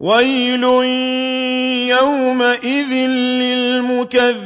وَيْلٌ يَوْمَئِذٍ لِّلْمُكَذِّبِينَ